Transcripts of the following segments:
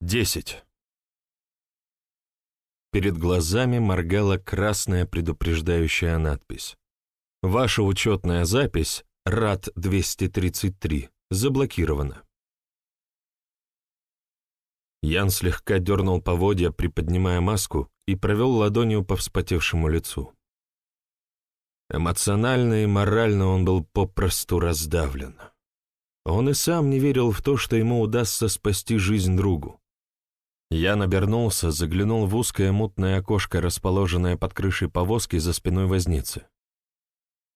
Десять. Перед глазами моргала красная предупреждающая надпись. Ваша учетная запись РАД-233 заблокирована. Ян слегка дернул поводья, приподнимая маску, и провел ладонью по вспотевшему лицу. Эмоционально и морально он был попросту раздавлен. Он и сам не верил в то, что ему удастся спасти жизнь другу. Я набернулся, заглянул в узкое мутное окошко, расположенное под крышей повозки за спиной возницы.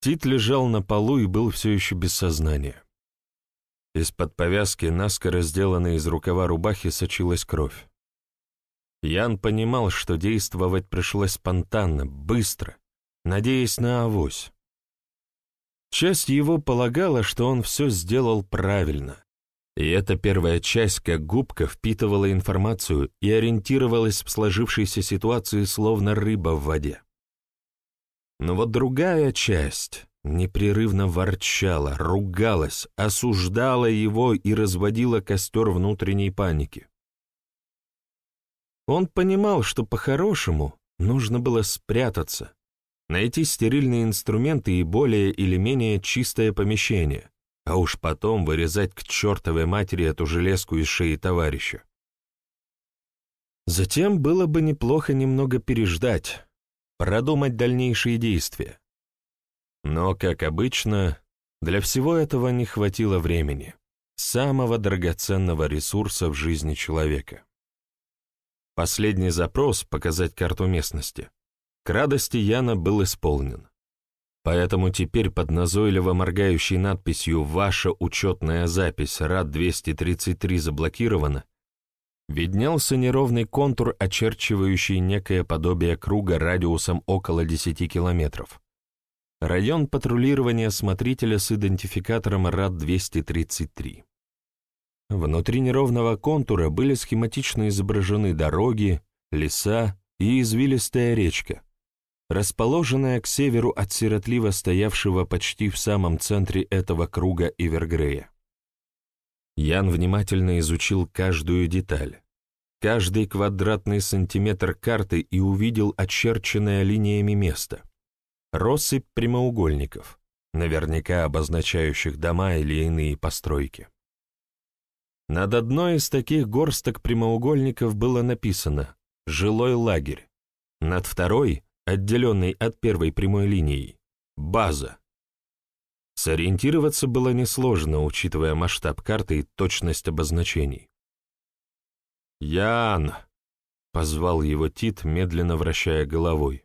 Тит лежал на полу и был все еще без сознания. Из-под повязки, наскоро сделанной из рукава рубахи, сочилась кровь. Ян понимал, что действовать пришлось спонтанно, быстро, надеясь на авось. Часть его полагала, что он все сделал правильно. И эта первая часть, как губка, впитывала информацию и ориентировалась в сложившейся ситуации, словно рыба в воде. Но вот другая часть непрерывно ворчала, ругалась, осуждала его и разводила костер внутренней паники. Он понимал, что по-хорошему нужно было спрятаться, найти стерильные инструменты и более или менее чистое помещение, а уж потом вырезать к чертовой матери эту железку из шеи товарища. Затем было бы неплохо немного переждать, продумать дальнейшие действия. Но, как обычно, для всего этого не хватило времени, самого драгоценного ресурса в жизни человека. Последний запрос показать карту местности к радости Яна был исполнен. Поэтому теперь под назойливо моргающей надписью «Ваша учетная запись РАД-233 заблокирована» виднелся неровный контур, очерчивающий некое подобие круга радиусом около 10 километров. Район патрулирования смотрителя с идентификатором РАД-233. Внутри неровного контура были схематично изображены дороги, леса и извилистая речка, расположенная к северу от сиротливо стоявшего почти в самом центре этого круга Ивергрея. Ян внимательно изучил каждую деталь, каждый квадратный сантиметр карты и увидел очерченное линиями место. Россыпь прямоугольников, наверняка обозначающих дома или иные постройки. Над одной из таких горсток прямоугольников было написано «Жилой лагерь», над второй отделенный от первой прямой линии, база. Сориентироваться было несложно, учитывая масштаб карты и точность обозначений. «Ян!» — позвал его Тит, медленно вращая головой.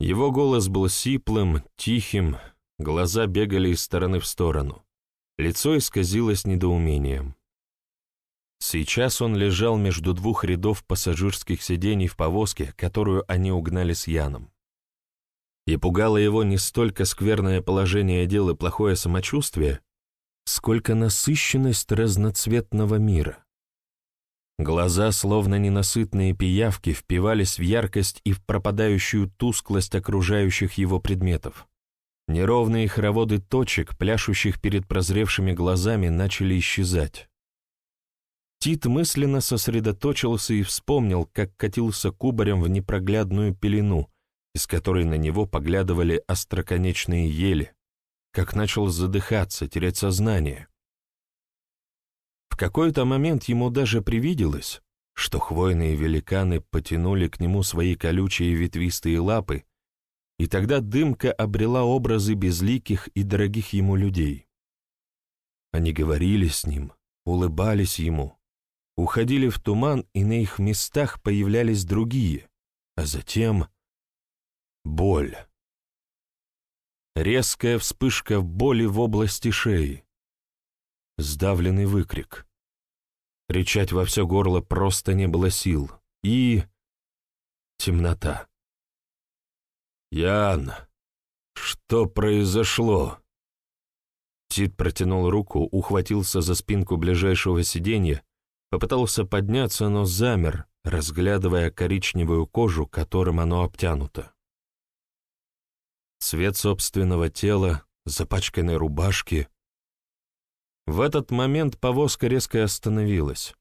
Его голос был сиплым, тихим, глаза бегали из стороны в сторону. Лицо исказилось недоумением. Сейчас он лежал между двух рядов пассажирских сидений в повозке, которую они угнали с Яном. И пугало его не столько скверное положение дел и плохое самочувствие, сколько насыщенность разноцветного мира. Глаза, словно ненасытные пиявки, впивались в яркость и в пропадающую тусклость окружающих его предметов. Неровные хороводы точек, пляшущих перед прозревшими глазами, начали исчезать. Тит мысленно сосредоточился и вспомнил, как катился кубарем в непроглядную пелену, из которой на него поглядывали остроконечные ели, как начал задыхаться, терять сознание. В какой-то момент ему даже привиделось, что хвойные великаны потянули к нему свои колючие ветвистые лапы, и тогда дымка обрела образы безликих и дорогих ему людей. Они говорили с ним, улыбались ему, уходили в туман, и на их местах появлялись другие, а затем боль. Резкая вспышка боли в области шеи. Сдавленный выкрик. Кричать во все горло просто не было сил. И... темнота. «Ян, что произошло?» Тит протянул руку, ухватился за спинку ближайшего сиденья Попытался подняться, но замер, разглядывая коричневую кожу, которым оно обтянуто. Цвет собственного тела, запачканной рубашки. В этот момент повозка резко остановилась.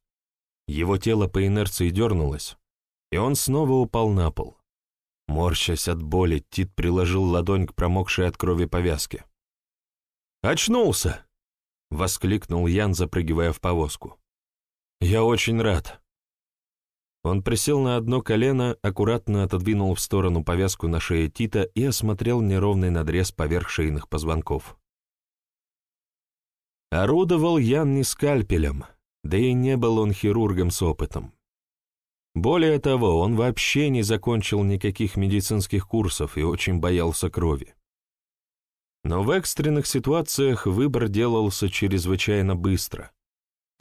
Его тело по инерции дернулось, и он снова упал на пол. Морщась от боли, Тит приложил ладонь к промокшей от крови повязке. «Очнулся!» — воскликнул Ян, запрыгивая в повозку. «Я очень рад». Он присел на одно колено, аккуратно отодвинул в сторону повязку на шее Тита и осмотрел неровный надрез поверх шейных позвонков. Орудовал Ян не скальпелем, да и не был он хирургом с опытом. Более того, он вообще не закончил никаких медицинских курсов и очень боялся крови. Но в экстренных ситуациях выбор делался чрезвычайно быстро,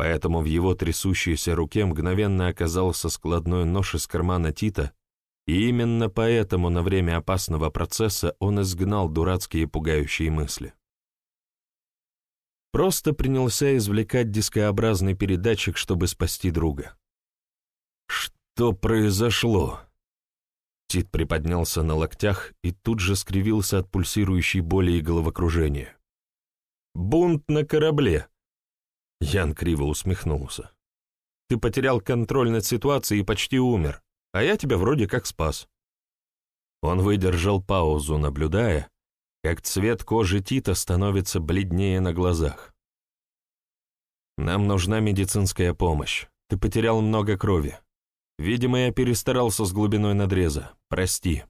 поэтому в его трясущейся руке мгновенно оказался складной нож из кармана Тита, и именно поэтому на время опасного процесса он изгнал дурацкие пугающие мысли. Просто принялся извлекать дискообразный передатчик, чтобы спасти друга. «Что произошло?» Тит приподнялся на локтях и тут же скривился от пульсирующей боли и головокружения. «Бунт на корабле!» Ян криво усмехнулся. «Ты потерял контроль над ситуацией и почти умер, а я тебя вроде как спас». Он выдержал паузу, наблюдая, как цвет кожи Тита становится бледнее на глазах. «Нам нужна медицинская помощь. Ты потерял много крови. Видимо, я перестарался с глубиной надреза. Прости».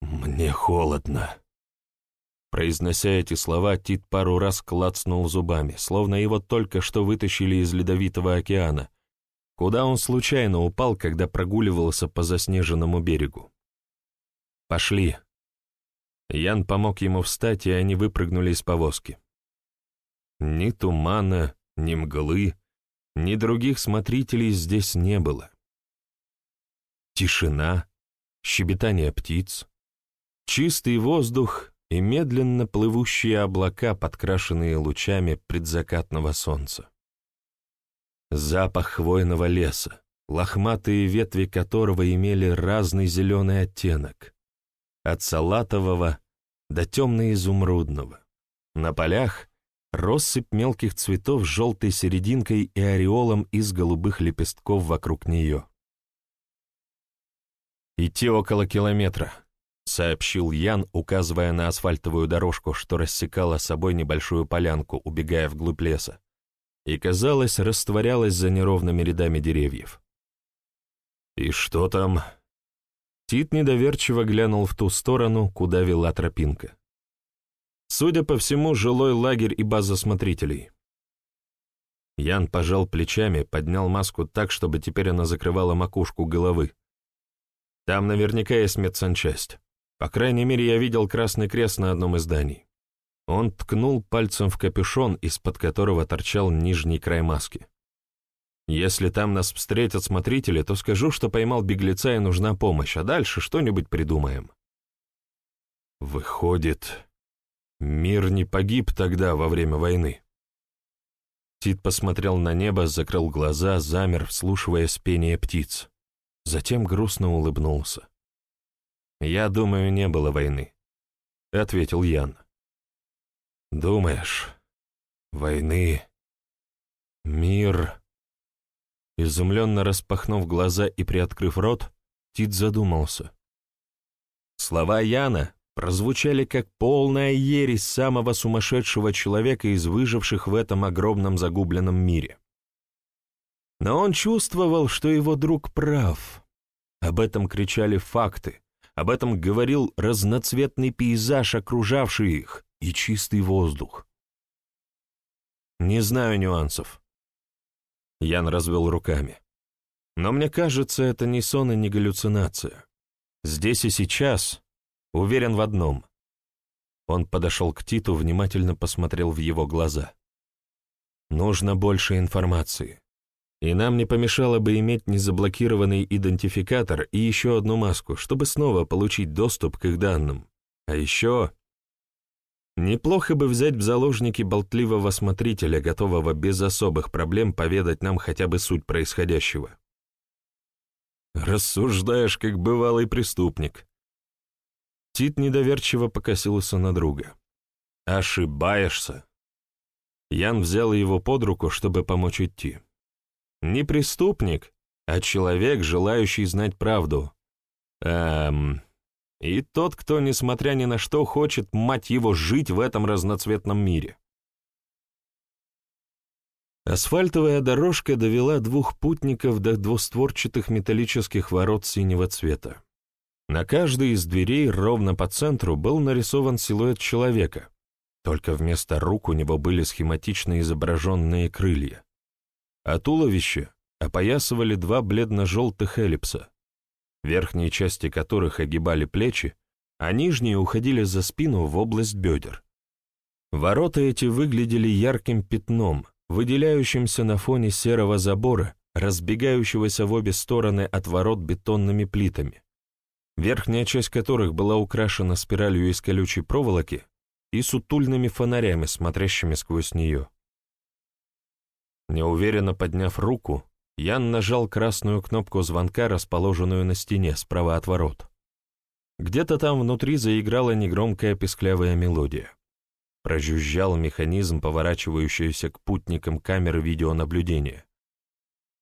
«Мне холодно». Произнося эти слова, Тит пару раз клацнул зубами, словно его только что вытащили из ледовитого океана, куда он случайно упал, когда прогуливался по заснеженному берегу. «Пошли». Ян помог ему встать, и они выпрыгнули из повозки. Ни тумана, ни мглы, ни других смотрителей здесь не было. Тишина, щебетание птиц, чистый воздух и медленно плывущие облака, подкрашенные лучами предзакатного солнца. Запах хвойного леса, лохматые ветви которого имели разный зеленый оттенок, от салатового до темно-изумрудного. На полях россыпь мелких цветов с желтой серединкой и ореолом из голубых лепестков вокруг нее. «Идти около километра», — сообщил Ян, указывая на асфальтовую дорожку, что рассекала собой небольшую полянку, убегая вглубь леса, и, казалось, растворялась за неровными рядами деревьев. «И что там?» Тит недоверчиво глянул в ту сторону, куда вела тропинка. Судя по всему, жилой лагерь и база смотрителей. Ян пожал плечами, поднял маску так, чтобы теперь она закрывала макушку головы. Там наверняка есть медсанчасть. По крайней мере, я видел красный крест на одном из зданий. Он ткнул пальцем в капюшон, из-под которого торчал нижний край маски. Если там нас встретят смотрители, то скажу, что поймал беглеца и нужна помощь, а дальше что-нибудь придумаем. Выходит, Мир не погиб тогда, во время войны. Тит посмотрел на небо, закрыл глаза, замер, вслушиваясь пение птиц. Затем грустно улыбнулся. «Я думаю, не было войны», — ответил Ян. «Думаешь, войны, мир...» Изумленно распахнув глаза и приоткрыв рот, Тит задумался. Слова Яна, прозвучали как полная ересь самого сумасшедшего человека из выживших в этом огромном загубленном мире. Но он чувствовал, что его друг прав. Об этом кричали факты, об этом говорил разноцветный пейзаж, окружавший их, и чистый воздух. Не знаю нюансов. Ян развел руками. Но мне кажется, это не сон и не галлюцинация. Здесь и сейчас Уверен в одном. Он подошел к Титу, внимательно посмотрел в его глаза. Нужно больше информации. И нам не помешало бы иметь незаблокированный идентификатор и еще одну маску, чтобы снова получить доступ к их данным. А еще... Неплохо бы взять в заложники болтливого смотрителя, готового без особых проблем поведать нам хотя бы суть происходящего. «Рассуждаешь, как бывалый преступник», Тит недоверчиво покосился на друга. «Ошибаешься». Ян взял его под руку, чтобы помочь идти. Не преступник, а человек, желающий знать правду. Эм... И тот, кто, несмотря ни на что, хочет, мать его, жить в этом разноцветном мире. Асфальтовая дорожка довела двух путников до двустворчатых металлических ворот синего цвета. На каждой из дверей ровно по центру был нарисован силуэт человека, только вместо рук у него были схематично изображенные крылья. А туловище опоясывали два бледно-желтых эллипса, верхние части которых огибали плечи, а нижние уходили за спину в область бедер. Ворота эти выглядели ярким пятном, выделяющимся на фоне серого забора, разбегающегося в обе стороны от ворот бетонными плитами, верхняя часть которых была украшена спиралью из колючей проволоки и сутульными фонарями, смотрящими сквозь нее. Неуверенно подняв руку, Ян нажал красную кнопку звонка, расположенную на стене справа от ворот. Где-то там внутри заиграла негромкая песклявая мелодия. Прожужжал механизм, поворачивающийся к путникам камеры видеонаблюдения.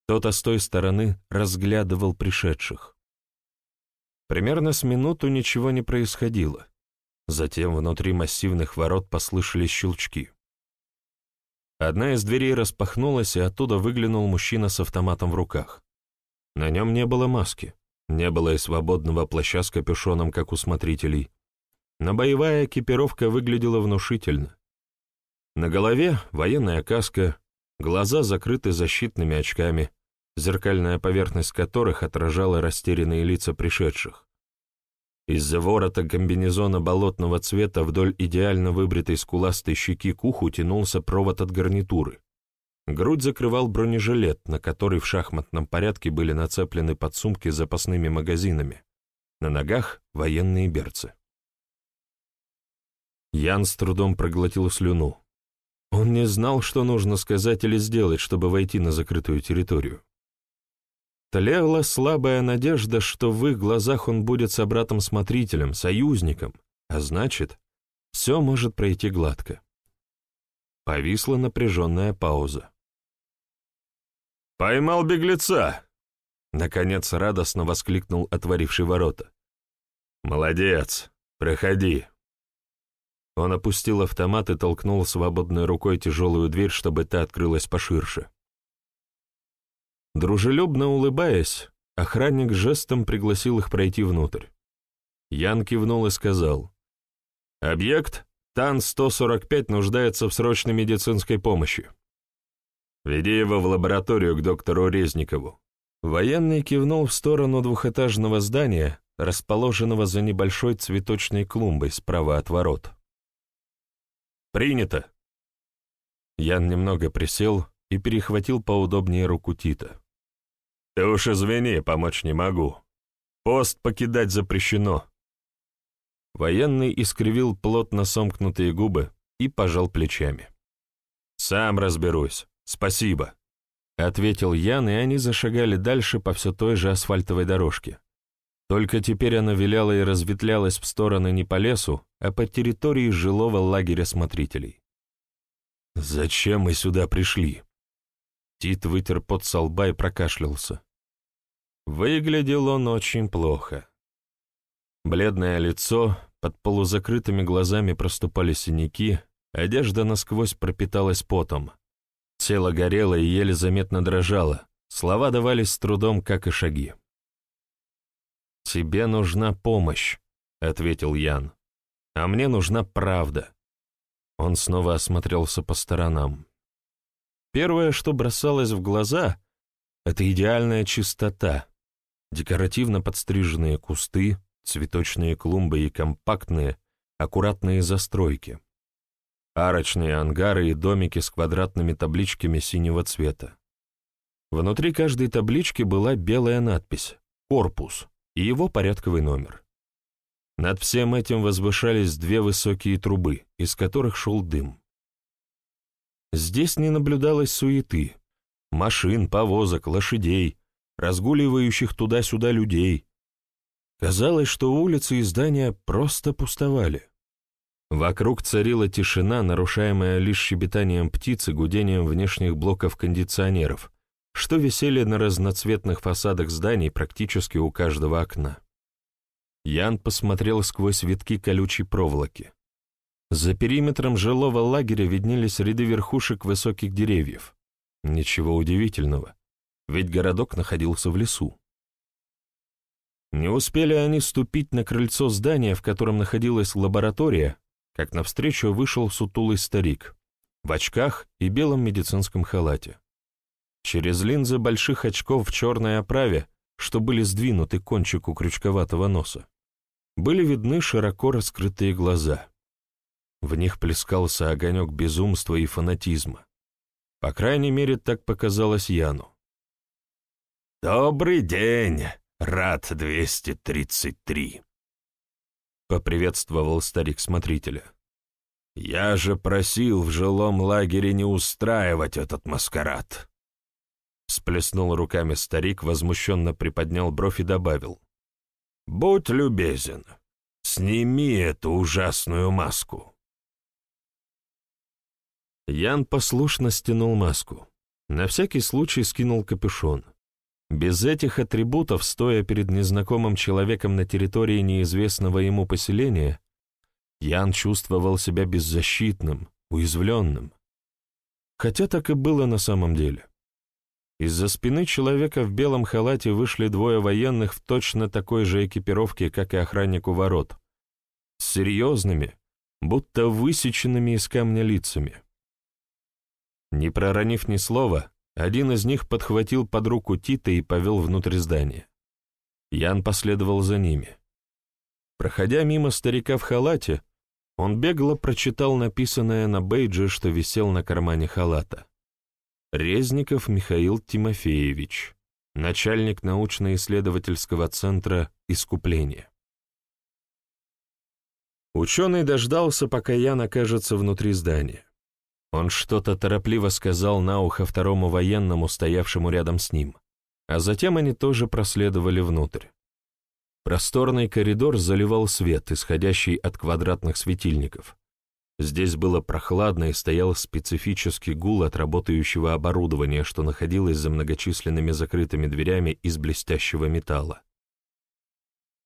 Кто-то с той стороны разглядывал пришедших. Примерно с минуту ничего не происходило. Затем внутри массивных ворот послышались щелчки. Одна из дверей распахнулась, и оттуда выглянул мужчина с автоматом в руках. На нем не было маски, не было и свободного плаща с капюшоном, как у смотрителей, но боевая экипировка выглядела внушительно. На голове военная каска, глаза закрыты защитными очками, зеркальная поверхность которых отражала растерянные лица пришедших. Из-за ворота комбинезона болотного цвета вдоль идеально выбритой скуластой щеки к уху тянулся провод от гарнитуры. Грудь закрывал бронежилет, на который в шахматном порядке были нацеплены подсумки с запасными магазинами. На ногах — военные берцы. Ян с трудом проглотил слюну. Он не знал, что нужно сказать или сделать, чтобы войти на закрытую территорию. Тлела слабая надежда, что в их глазах он будет собратом-смотрителем, союзником, а значит, все может пройти гладко. Повисла напряженная пауза. «Поймал беглеца!» Наконец радостно воскликнул отворивший ворота. «Молодец! Проходи!» Он опустил автомат и толкнул свободной рукой тяжелую дверь, чтобы та открылась поширше. Дружелюбно улыбаясь, охранник жестом пригласил их пройти внутрь. Ян кивнул и сказал, «Объект ТАН-145 нуждается в срочной медицинской помощи. Веди его в лабораторию к доктору Резникову». Военный кивнул в сторону двухэтажного здания, расположенного за небольшой цветочной клумбой справа от ворот. «Принято!» Ян немного присел и перехватил поудобнее руку Тита. «Ты уж извини, помочь не могу. Пост покидать запрещено». Военный искривил плотно сомкнутые губы и пожал плечами. «Сам разберусь. Спасибо», — ответил Ян, и они зашагали дальше по все той же асфальтовой дорожке. Только теперь она виляла и разветвлялась в стороны не по лесу, а по территории жилого лагеря смотрителей. «Зачем мы сюда пришли?» Тит вытер пот со лба и прокашлялся. Выглядел он очень плохо. Бледное лицо, под полузакрытыми глазами проступали синяки, одежда насквозь пропиталась потом. Тело горело и еле заметно дрожало, слова давались с трудом, как и шаги. «Тебе нужна помощь», — ответил Ян. «А мне нужна правда». Он снова осмотрелся по сторонам. Первое, что бросалось в глаза, — это идеальная чистота, декоративно подстриженные кусты, цветочные клумбы и компактные, аккуратные застройки. Арочные ангары и домики с квадратными табличками синего цвета. Внутри каждой таблички была белая надпись «Корпус», и его порядковый номер. Над всем этим возвышались две высокие трубы, из которых шел дым. Здесь не наблюдалось суеты, машин, повозок, лошадей, разгуливающих туда-сюда людей. Казалось, что улицы и здания просто пустовали. Вокруг царила тишина, нарушаемая лишь щебетанием птиц и гудением внешних блоков кондиционеров, что висели на разноцветных фасадах зданий практически у каждого окна. Ян посмотрел сквозь витки колючей проволоки. За периметром жилого лагеря виднелись ряды верхушек высоких деревьев. Ничего удивительного, ведь городок находился в лесу. Не успели они ступить на крыльцо здания, в котором находилась лаборатория, как навстречу вышел сутулый старик в очках и белом медицинском халате. Через линзы больших очков в черной оправе, что были сдвинуты кончику крючковатого носа, были видны широко раскрытые глаза. В них плескался огонек безумства и фанатизма. По крайней мере, так показалось Яну. «Добрый день, рад 233!» — поприветствовал старик смотрителя. «Я же просил в жилом лагере не устраивать этот маскарад!» Сплеснул руками старик, возмущенно приподнял бровь и добавил. «Будь любезен, сними эту ужасную маску!» Ян послушно стянул маску. На всякий случай скинул капюшон. Без этих атрибутов, стоя перед незнакомым человеком на территории неизвестного ему поселения, Ян чувствовал себя беззащитным, уязвленным. Хотя так и было на самом деле. Из-за спины человека в белом халате вышли двое военных в точно такой же экипировке, как и охранник у ворот, с серьезными, будто высеченными из камня лицами. Не проронив ни слова, один из них подхватил под руку Тита и повел внутрь здания. Ян последовал за ними. Проходя мимо старика в халате, он бегло прочитал написанное на бейдже, что висел на кармане халата. Резников Михаил Тимофеевич, начальник научно-исследовательского центра «Искупление». Ученый дождался, пока Ян окажется внутри здания. Он что-то торопливо сказал на ухо второму военному, стоявшему рядом с ним, а затем они тоже проследовали внутрь. Просторный коридор заливал свет, исходящий от квадратных светильников. Здесь было прохладно и стоял специфический гул от работающего оборудования, что находилось за многочисленными закрытыми дверями из блестящего металла.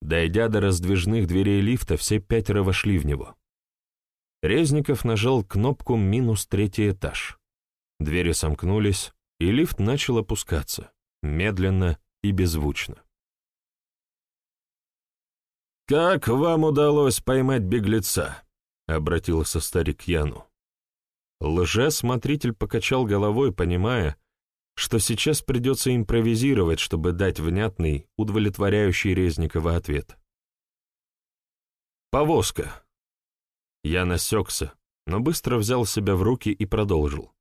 Дойдя до раздвижных дверей лифта, все пятеро вошли в него. Резников нажал кнопку «минус третий этаж». Двери сомкнулись, и лифт начал опускаться, медленно и беззвучно. «Как вам удалось поймать беглеца?» — обратился старик к Яну. Лже-смотритель покачал головой, понимая, что сейчас придется импровизировать, чтобы дать внятный, удовлетворяющий Резникова ответ. «Повозка», я насекся, но быстро взял себя в руки и продолжил.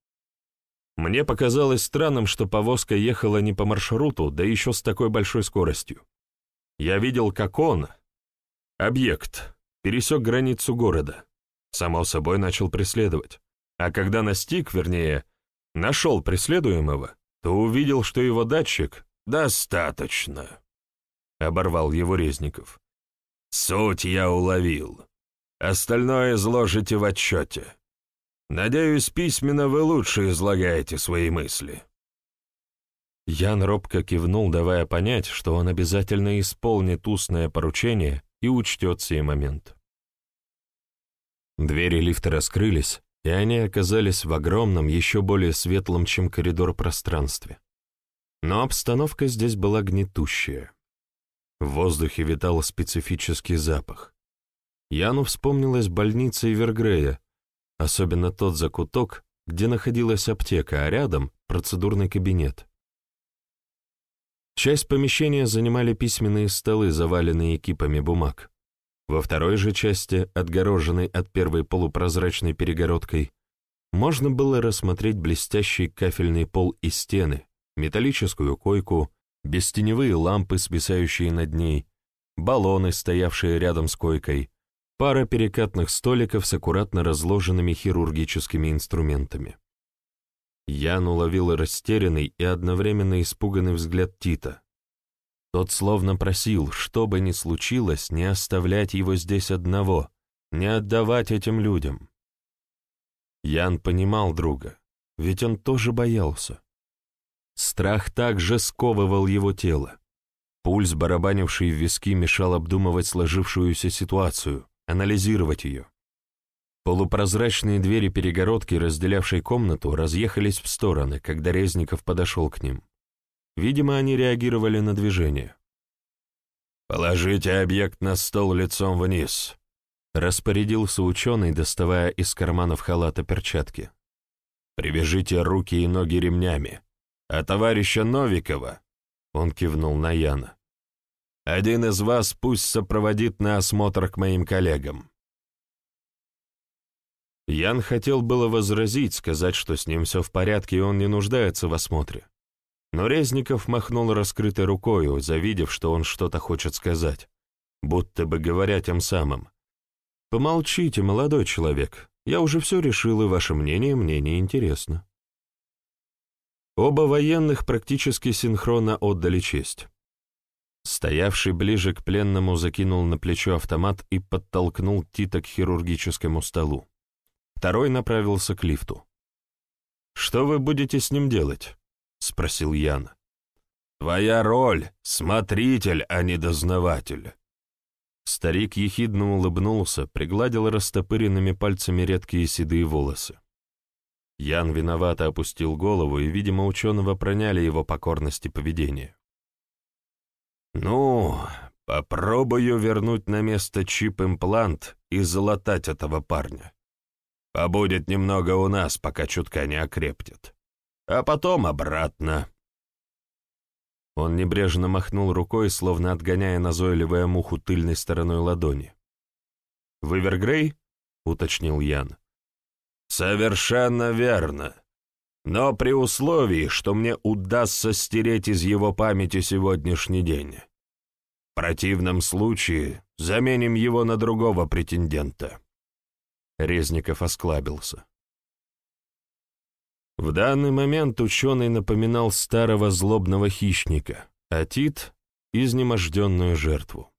Мне показалось странным, что повозка ехала не по маршруту, да еще с такой большой скоростью. Я видел, как он, объект, пересек границу города. Само собой начал преследовать. А когда настиг, вернее, нашел преследуемого, то увидел, что его датчик «Достаточно», — оборвал его Резников. «Суть я уловил. Остальное изложите в отчете. Надеюсь, письменно вы лучше излагаете свои мысли». Ян робко кивнул, давая понять, что он обязательно исполнит устное поручение и учтет сей момент. Двери лифта раскрылись, и они оказались в огромном, еще более светлом, чем коридор пространстве. Но обстановка здесь была гнетущая. В воздухе витал специфический запах. Яну вспомнилась больница Ивергрея, особенно тот закуток, где находилась аптека, а рядом — процедурный кабинет. Часть помещения занимали письменные столы, заваленные экипами бумаг. Во второй же части, отгороженной от первой полупрозрачной перегородкой, можно было рассмотреть блестящий кафельный пол и стены, металлическую койку, бестеневые лампы, свисающие над ней, баллоны, стоявшие рядом с койкой, пара перекатных столиков с аккуратно разложенными хирургическими инструментами. Ян уловил растерянный и одновременно испуганный взгляд Тита. Тот словно просил, что бы ни случилось, не оставлять его здесь одного, не отдавать этим людям. Ян понимал друга, ведь он тоже боялся. Страх также сковывал его тело. Пульс, барабанивший в виски, мешал обдумывать сложившуюся ситуацию, анализировать ее. Полупрозрачные двери перегородки, разделявшей комнату, разъехались в стороны, когда Резников подошел к ним. Видимо, они реагировали на движение. «Положите объект на стол лицом вниз», — распорядился ученый, доставая из карманов халата перчатки. «Привяжите руки и ноги ремнями, а товарища Новикова», — он кивнул на Яна, — «один из вас пусть сопроводит на осмотр к моим коллегам». Ян хотел было возразить, сказать, что с ним все в порядке и он не нуждается в осмотре. Но Резников махнул раскрытой рукою, завидев, что он что-то хочет сказать, будто бы говоря тем самым. «Помолчите, молодой человек, я уже все решил, и ваше мнение мне не интересно». Оба военных практически синхронно отдали честь. Стоявший ближе к пленному закинул на плечо автомат и подтолкнул Тита к хирургическому столу. Второй направился к лифту. «Что вы будете с ним делать?» — спросил Ян. «Твоя роль — смотритель, а не дознаватель». Старик ехидно улыбнулся, пригладил растопыренными пальцами редкие седые волосы. Ян виновато опустил голову, и, видимо, ученого проняли его покорность и поведение. «Ну, попробую вернуть на место чип-имплант и залатать этого парня. Побудет немного у нас, пока чутка не окрепнет. А потом обратно». Он небрежно махнул рукой, словно отгоняя назойливая муху тыльной стороной ладони. «Вы Вергрей?» — уточнил Ян. «Совершенно верно. Но при условии, что мне удастся стереть из его памяти сегодняшний день. Противном случае заменим его на другого претендента». Резников осклабился. В данный момент ученый напоминал старого злобного хищника, а Тит — изнеможденную жертву.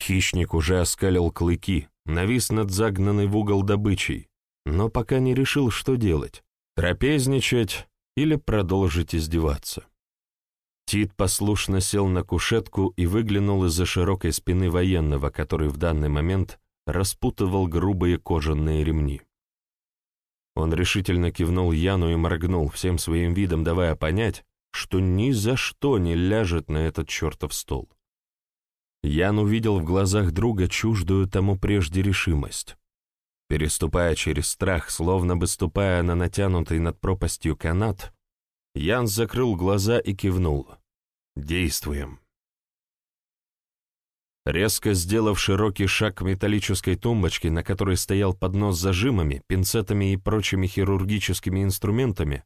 Хищник уже оскалил клыки, навис над загнанной в угол добычей, но пока не решил, что делать — трапезничать или продолжить издеваться. Тит послушно сел на кушетку и выглянул из-за широкой спины военного, который в данный момент распутывал грубые кожаные ремни. Он решительно кивнул Яну и моргнул, всем своим видом давая понять, что ни за что не ляжет на этот чертов стол. Ян увидел в глазах друга чуждую тому прежде решимость. Переступая через страх, словно бы ступая на натянутый над пропастью канат, Ян закрыл глаза и кивнул. «Действуем». Резко сделав широкий шаг к металлической тумбочке, на которой стоял поднос с зажимами, пинцетами и прочими хирургическими инструментами,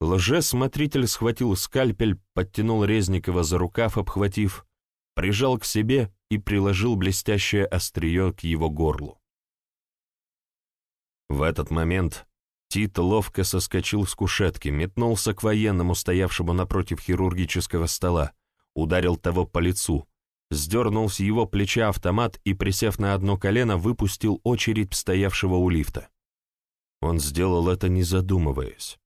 лже-смотритель схватил скальпель, подтянул Резникова за рукав, обхватив, прижал к себе и приложил блестящее острие к его горлу. В этот момент Тит ловко соскочил с кушетки, метнулся к военному, стоявшему напротив хирургического стола, ударил того по лицу — сдернул с его плеча автомат и, присев на одно колено, выпустил очередь стоявшего у лифта. Он сделал это, не задумываясь.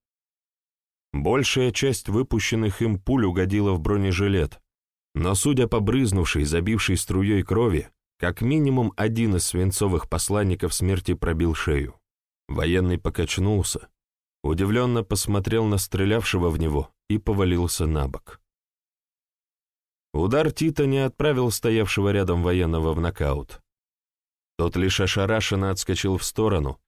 Большая часть выпущенных им пуль угодила в бронежилет, но, судя по брызнувшей, забившей струей крови, как минимум один из свинцовых посланников смерти пробил шею. Военный покачнулся, удивленно посмотрел на стрелявшего в него и повалился на бок. Удар Тита не отправил стоявшего рядом военного в нокаут. Тот лишь ошарашенно отскочил в сторону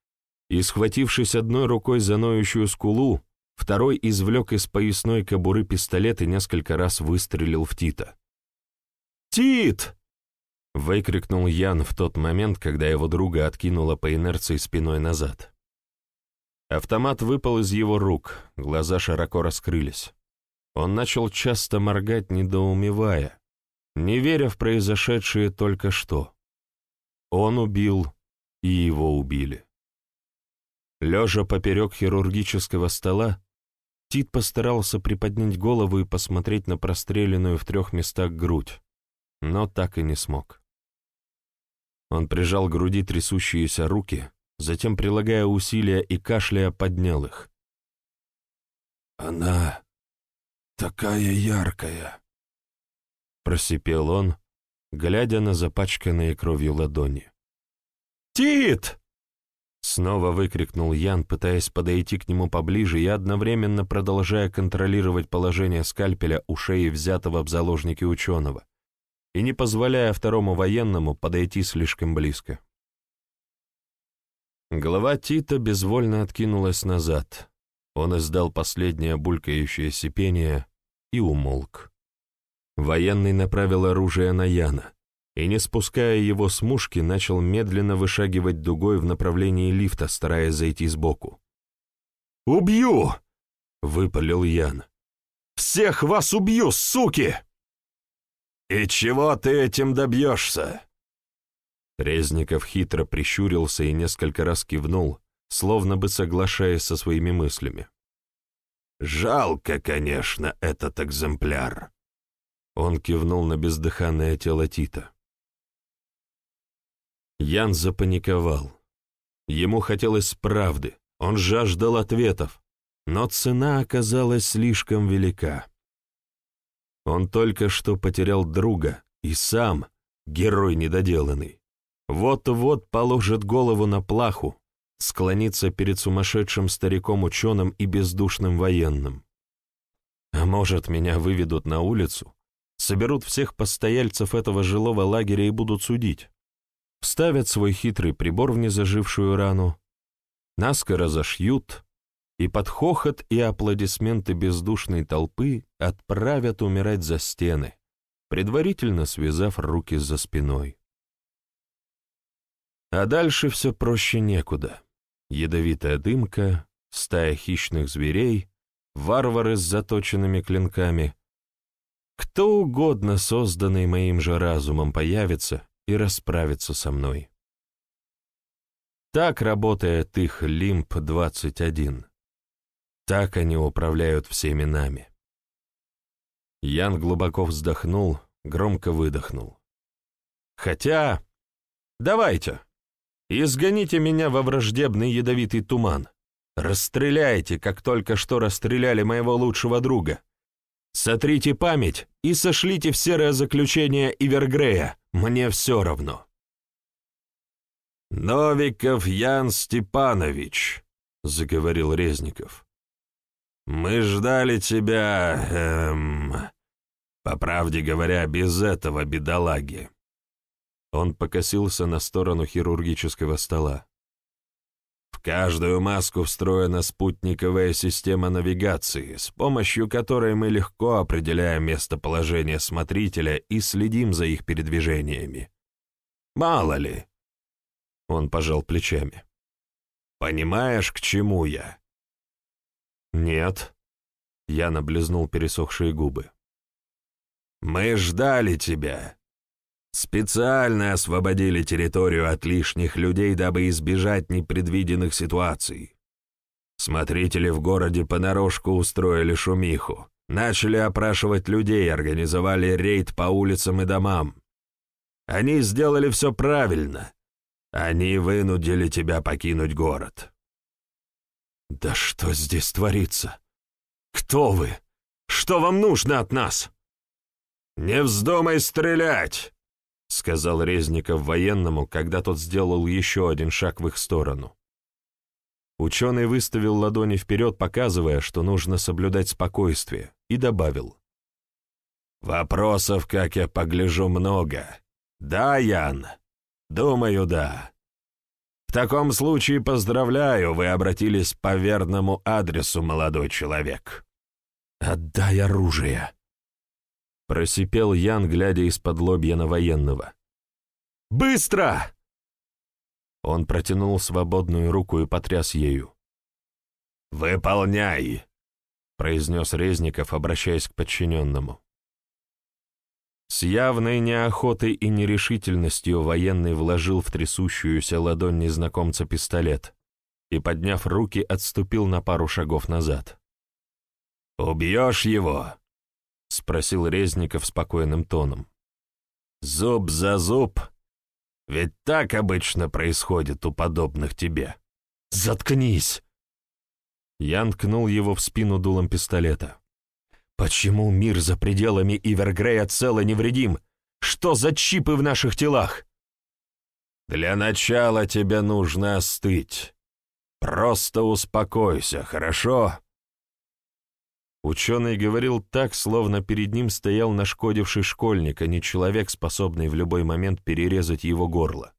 и, схватившись одной рукой за ноющую скулу, второй извлек из поясной кобуры пистолет и несколько раз выстрелил в Тита. «Тит!» — выкрикнул Ян в тот момент, когда его друга откинуло по инерции спиной назад. Автомат выпал из его рук, глаза широко раскрылись. Он начал часто моргать, недоумевая, не веря в произошедшее только что. Он убил, и его убили. Лежа поперек хирургического стола, Тит постарался приподнять голову и посмотреть на простреленную в трех местах грудь, но так и не смог. Он прижал к груди трясущиеся руки, затем, прилагая усилия и кашляя, поднял их. «Она такая яркая!» Просипел он, глядя на запачканные кровью ладони. «Тит!» Снова выкрикнул Ян, пытаясь подойти к нему поближе и одновременно продолжая контролировать положение скальпеля у шеи взятого в заложники ученого и не позволяя второму военному подойти слишком близко. Голова Тита безвольно откинулась назад. Он издал последнее булькающее сипение и умолк. Военный направил оружие на Яна и, не спуская его с мушки, начал медленно вышагивать дугой в направлении лифта, стараясь зайти сбоку. «Убью!» — выпалил Ян. «Всех вас убью, суки!» «И чего ты этим добьешься?» Резников хитро прищурился и несколько раз кивнул, словно бы соглашаясь со своими мыслями. «Жалко, конечно, этот экземпляр». Он кивнул на бездыханное тело Тита. Ян запаниковал. Ему хотелось правды, он жаждал ответов, но цена оказалась слишком велика. Он только что потерял друга, и сам, герой недоделанный, вот-вот положит голову на плаху, склонится перед сумасшедшим стариком-ученым и бездушным военным. А может, меня выведут на улицу, соберут всех постояльцев этого жилого лагеря и будут судить. Вставят свой хитрый прибор в незажившую рану, наскоро зашьют, и под хохот и аплодисменты бездушной толпы отправят умирать за стены, предварительно связав руки за спиной. А дальше все проще некуда. Ядовитая дымка, стая хищных зверей, варвары с заточенными клинками. Кто угодно, созданный моим же разумом, появится и расправится со мной. Так работает их Лимп-21. Так они управляют всеми нами. Ян глубоко вздохнул, громко выдохнул. Хотя... Давайте, изгоните меня во враждебный ядовитый туман. Расстреляйте, как только что расстреляли моего лучшего друга. Сотрите память и сошлите в серое заключение Ивергрея. Мне все равно. «Новиков Ян Степанович», — заговорил Резников. Мы ждали тебя, эм, по правде говоря, без этого бедолаги. Он покосился на сторону хирургического стола. В каждую маску встроена спутниковая система навигации, с помощью которой мы легко определяем местоположение смотрителя и следим за их передвижениями. Мало ли. Он пожал плечами. Понимаешь, к чему я? «Нет». Я наблизнул пересохшие губы. «Мы ждали тебя. Специально освободили территорию от лишних людей, дабы избежать непредвиденных ситуаций. Смотрители в городе понарошку устроили шумиху, начали опрашивать людей, организовали рейд по улицам и домам. Они сделали все правильно. Они вынудили тебя покинуть город. «Да что здесь творится? Кто вы? Что вам нужно от нас?» «Не вздумай стрелять!» — сказал Резников военному, когда тот сделал еще один шаг в их сторону. Ученый выставил ладони вперед, показывая, что нужно соблюдать спокойствие, и добавил. «Вопросов, как я погляжу, много. Да, Ян? Думаю, да. В таком случае поздравляю, вы обратились по верному адресу, молодой человек. Отдай оружие. Просипел Ян, глядя из-под лобья на военного. «Быстро!» Он протянул свободную руку и потряс ею. «Выполняй!» — произнес Резников, обращаясь к подчиненному. С явной неохотой и нерешительностью военный вложил в трясущуюся ладонь незнакомца пистолет и, подняв руки, отступил на пару шагов назад. «Убьешь его?» — спросил Резников спокойным тоном. «Зуб за зуб? Ведь так обычно происходит у подобных тебе». «Заткнись!» Ян ткнул его в спину дулом пистолета. Почему мир за пределами Ивергрея цел и невредим? Что за чипы в наших телах? Для начала тебе нужно остыть. Просто успокойся, хорошо? Ученый говорил так, словно перед ним стоял нашкодивший школьник, а не человек, способный в любой момент перерезать его горло.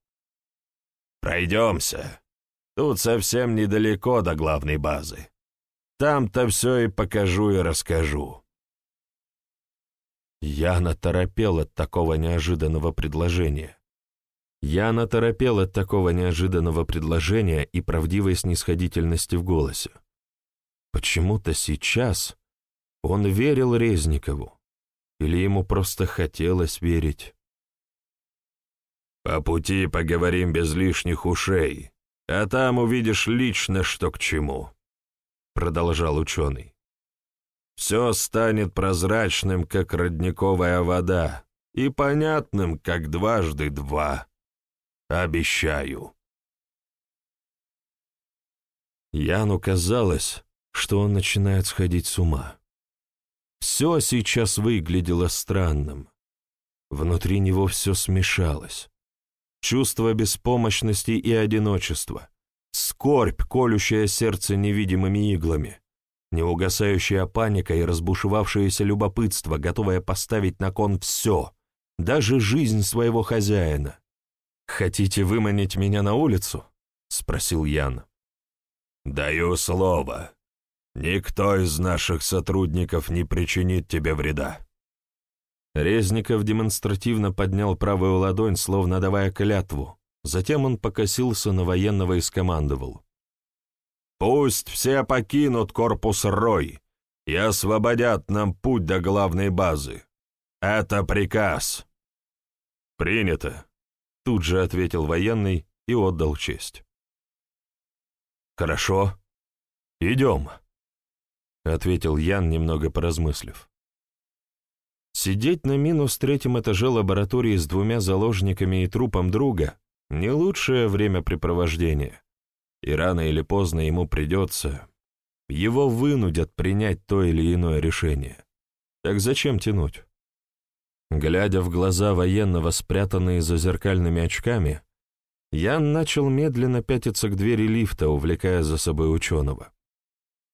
«Пройдемся. Тут совсем недалеко до главной базы. Там-то все и покажу и расскажу». Я наторопел от такого неожиданного предложения. Я наторопел от такого неожиданного предложения и правдивой снисходительности в голосе. Почему-то сейчас он верил Резникову. Или ему просто хотелось верить. «По пути поговорим без лишних ушей, а там увидишь лично, что к чему», — продолжал ученый. «Все станет прозрачным, как родниковая вода, и понятным, как дважды два». Обещаю. Яну казалось, что он начинает сходить с ума. Все сейчас выглядело странным. Внутри него все смешалось. Чувство беспомощности и одиночества, скорбь, колющая сердце невидимыми иглами, неугасающая паника и разбушевавшееся любопытство, готовое поставить на кон все, даже жизнь своего хозяина. «Хотите выманить меня на улицу?» — спросил Ян. «Даю слово. Никто из наших сотрудников не причинит тебе вреда». Резников демонстративно поднял правую ладонь, словно давая клятву. Затем он покосился на военного и скомандовал. «Пусть все покинут корпус Рой и освободят нам путь до главной базы. Это приказ». «Принято», Тут же ответил военный и отдал честь. «Хорошо. Идем», — ответил Ян, немного поразмыслив. Сидеть на минус третьем этаже лаборатории с двумя заложниками и трупом друга — не лучшее времяпрепровождение, и рано или поздно ему придется, его вынудят принять то или иное решение. Так зачем тянуть? Глядя в глаза военного, спрятанные за зеркальными очками, Ян начал медленно пятиться к двери лифта, увлекая за собой ученого.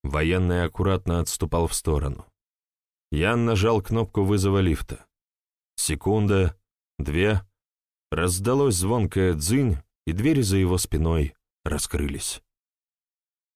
Военный аккуратно отступал в сторону. Ян нажал кнопку вызова лифта. Секунда, две, раздалось звонкое дзынь, и двери за его спиной раскрылись.